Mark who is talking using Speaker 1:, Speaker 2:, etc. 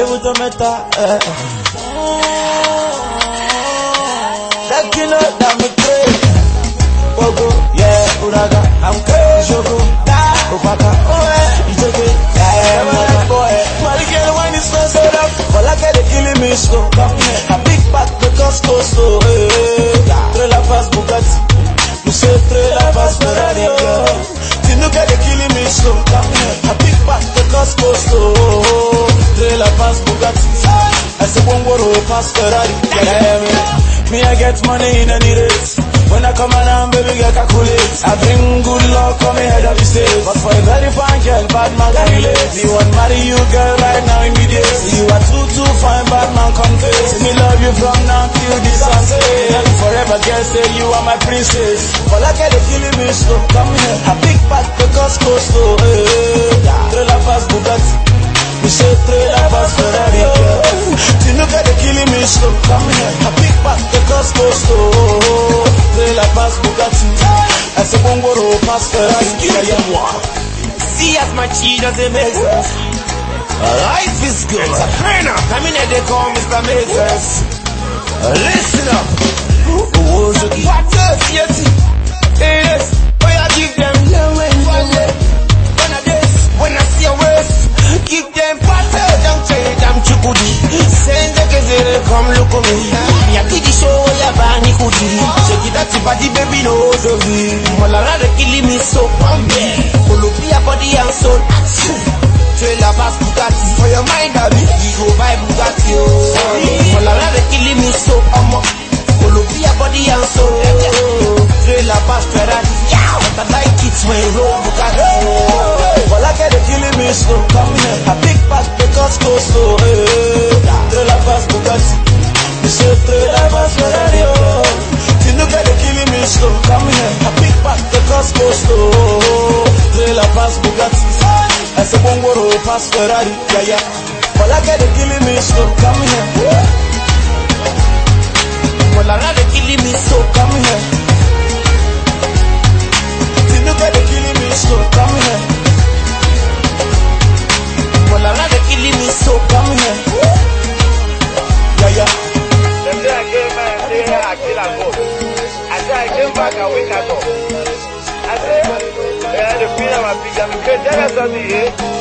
Speaker 1: ewu tó mẹ́ta. Dakino dami kre, Bogo, yeah, Uraga, Shogo, Opaka, like they killing me slow. A big back because go slow, eh. Trailer Bugatti, you say trailer fast Ferrari, me slow. Fast Bugatti, I say one word pass Ferrari, yeah, man. Me, I get money in any race. When I come around, baby, I calculate. I bring good luck, come ahead of the stage. But for a very fine girl, bad man can relate. Me want marry you, girl, right now, immediately. You are too, too fine, bad man confess. Me love you from now till the sunset. Forever, girl, say you are my princess. But like they killing me slow, come here. A big back, because go slow, eh. Trailer fast Bugatti. We say trailer slow, come here. A big back, because go slow. Trailer fast Bugatti. I say Bongoro pass Ferrari, yeah, yeah.
Speaker 2: See as my cheese doesn't make sense. Life is good. Entrepreneur. I mean, they call Mr. Mazes. Listen up. Come look at me. Me, I did the show, ya bani kudi. Check it out, body baby, no, so we. Malala, they killing me so pumpy. Columbia body and soul. Trailer pass Bugatti for your mind, Abby. We go buy Bugatti, oh. Malala, they killing me so, um, Columbia body and soul. Trailer pass Ferrari. I like it when roll Bugatti.
Speaker 1: But like they killing me slow, come fast Ferrari, oh. Tinuka they killing me slow, come here. A big back because go slow. Trailer fast Bugatti. I say Bongoro pass Ferrari, yeah, yeah. Like they killing me slow, come here.
Speaker 2: Killing me so.
Speaker 3: I kill a goat. I say I came back and wake up. I say, yeah, the queen of something.